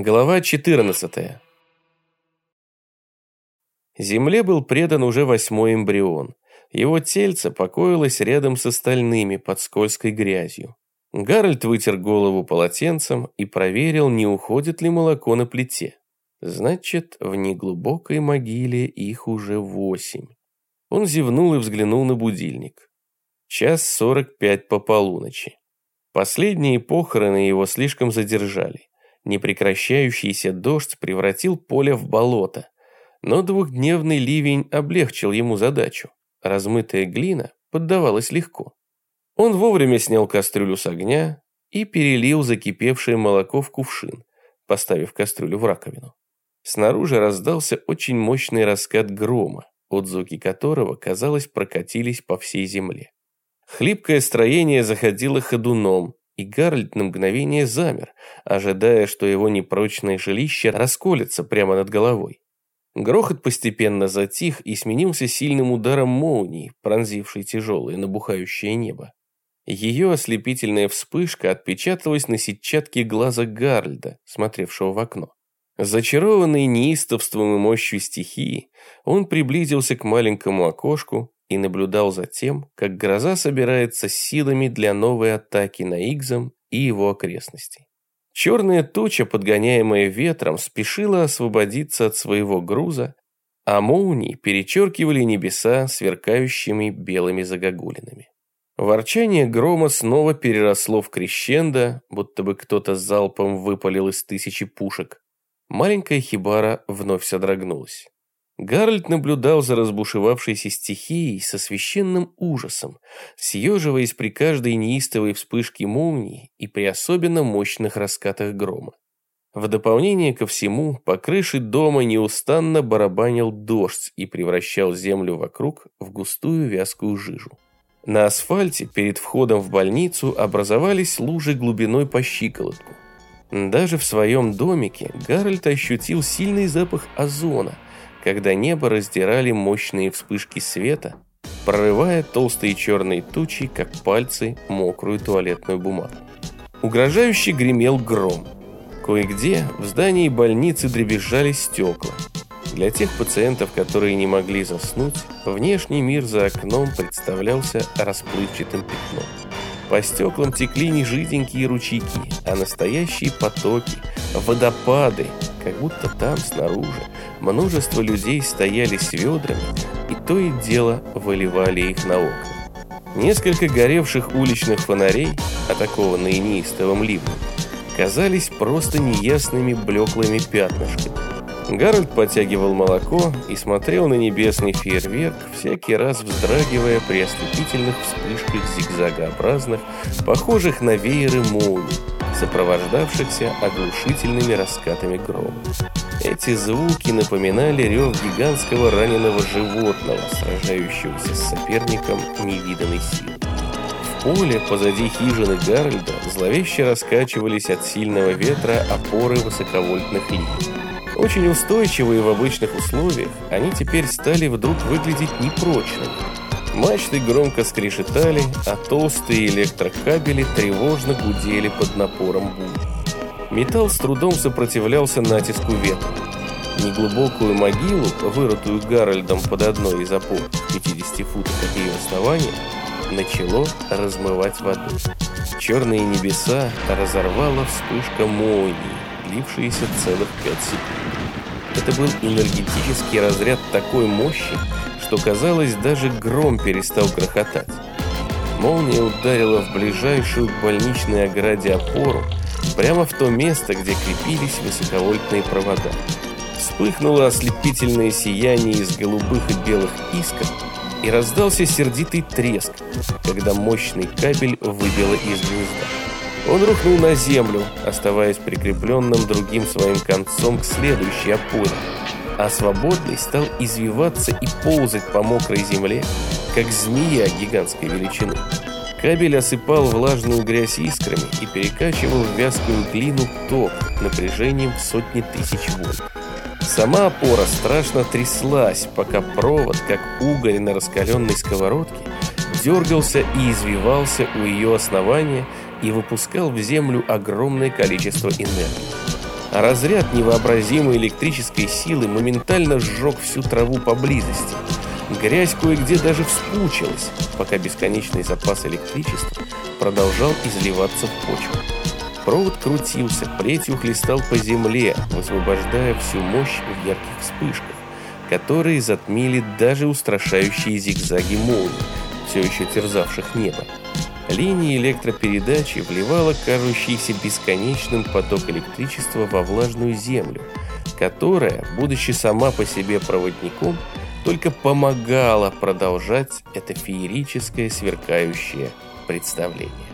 Глава 14. Земле был предан уже восьмой эмбрион. Его тельце покоилось рядом с остальными под скользкой грязью. Гарольд вытер голову полотенцем и проверил, не уходит ли молоко на плите. Значит, в неглубокой могиле их уже восемь. Он зевнул и взглянул на будильник. Час сорок пять по полуночи. Последние похороны его слишком задержали. Непрекращающийся дождь превратил поле в болото, но двухдневный ливень облегчил ему задачу. Размытая глина поддавалась легко. Он вовремя снял кастрюлю с огня и перелил закипевшее молоко в кувшин, поставив кастрюлю в раковину. Снаружи раздался очень мощный раскат грома, отзвуки которого, казалось, прокатились по всей земле. Хлипкое строение заходило ходуном, и Гарольд на мгновение замер, ожидая, что его непрочное жилище расколется прямо над головой. Грохот постепенно затих и сменился сильным ударом молнии, пронзившей тяжелое набухающее небо. Ее ослепительная вспышка отпечаталась на сетчатке глаза Гарльда, смотревшего в окно. Зачарованный неистовством и мощью стихии, он приблизился к маленькому окошку и наблюдал за тем, как гроза собирается силами для новой атаки на Игзам и его окрестности. Черная туча, подгоняемая ветром, спешила освободиться от своего груза, а молнии перечеркивали небеса сверкающими белыми загогулинами. Ворчание грома снова переросло в крещендо, будто бы кто-то залпом выпалил из тысячи пушек. Маленькая хибара вновь содрогнулась. Гарольд наблюдал за разбушевавшейся стихией со священным ужасом, съеживаясь при каждой неистовой вспышке молнии и при особенно мощных раскатах грома. В дополнение ко всему, по крыше дома неустанно барабанил дождь и превращал землю вокруг в густую вязкую жижу. На асфальте перед входом в больницу образовались лужи глубиной по щиколотку. Даже в своем домике Гарольд ощутил сильный запах озона – когда небо раздирали мощные вспышки света, прорывая толстые черные тучи, как пальцы, мокрую туалетную бумагу. Угрожающе гремел гром. Кое-где в здании больницы дребезжали стекла. Для тех пациентов, которые не могли заснуть, внешний мир за окном представлялся расплывчатым пятном. По стеклам текли не жиденькие ручейки, а настоящие потоки, водопады, как будто там, снаружи, множество людей стояли с ведрами и то и дело выливали их на окна. Несколько горевших уличных фонарей, атакованные неистовым ливнем, казались просто неясными блеклыми пятнышками. Гарольд подтягивал молоко и смотрел на небесный фейерверк, всякий раз вздрагивая при ослепительных вспышках зигзагообразных, похожих на вееры молний, сопровождавшихся оглушительными раскатами грома. Эти звуки напоминали рев гигантского раненого животного, сражающегося с соперником невиданной силы. В поле позади хижины Гарольда зловеще раскачивались от сильного ветра опоры высоковольтных линий. Очень устойчивые в обычных условиях, они теперь стали вдруг выглядеть непрочными. Мачты громко скрежетали, а толстые электрокабели тревожно гудели под напором бури. Металл с трудом сопротивлялся натиску ветра. Неглубокую могилу, вырытую Гарольдом под одной из опор 50 футов от ее основания, начало размывать воду. Черные небеса разорвала вспышка молнии, длившаяся целых 5 секунд. Это был энергетический разряд такой мощи, что казалось, даже гром перестал грохотать. Молния ударила в ближайшую к больничной ограде опору, прямо в то место, где крепились высоковольтные провода. Вспыхнуло ослепительное сияние из голубых и белых искр, и раздался сердитый треск, когда мощный кабель выбило из гнезда. Он рухнул на землю, оставаясь прикрепленным другим своим концом к следующей опоре, а свободный стал извиваться и ползать по мокрой земле, как змея гигантской величины. Кабель осыпал влажную грязь искрами и перекачивал в вязкую глину ток напряжением в сотни тысяч вольт. Сама опора страшно тряслась, пока провод, как угорь на раскаленной сковородке, дергался и извивался у ее основания, и выпускал в землю огромное количество энергии. а разряд невообразимой электрической силы моментально сжег всю траву поблизости. Грязь кое-где даже вспучилась, пока бесконечный запас электричества продолжал изливаться в почву. Провод крутился, плетью хлестал по земле, высвобождая всю мощь в ярких вспышках, которые затмили даже устрашающие зигзаги молний, все еще терзавших небо. Линия электропередачи вливала кажущийся бесконечным поток электричества во влажную землю, которая, будучи сама по себе проводником, только помогала продолжать это феерическое сверкающее представление.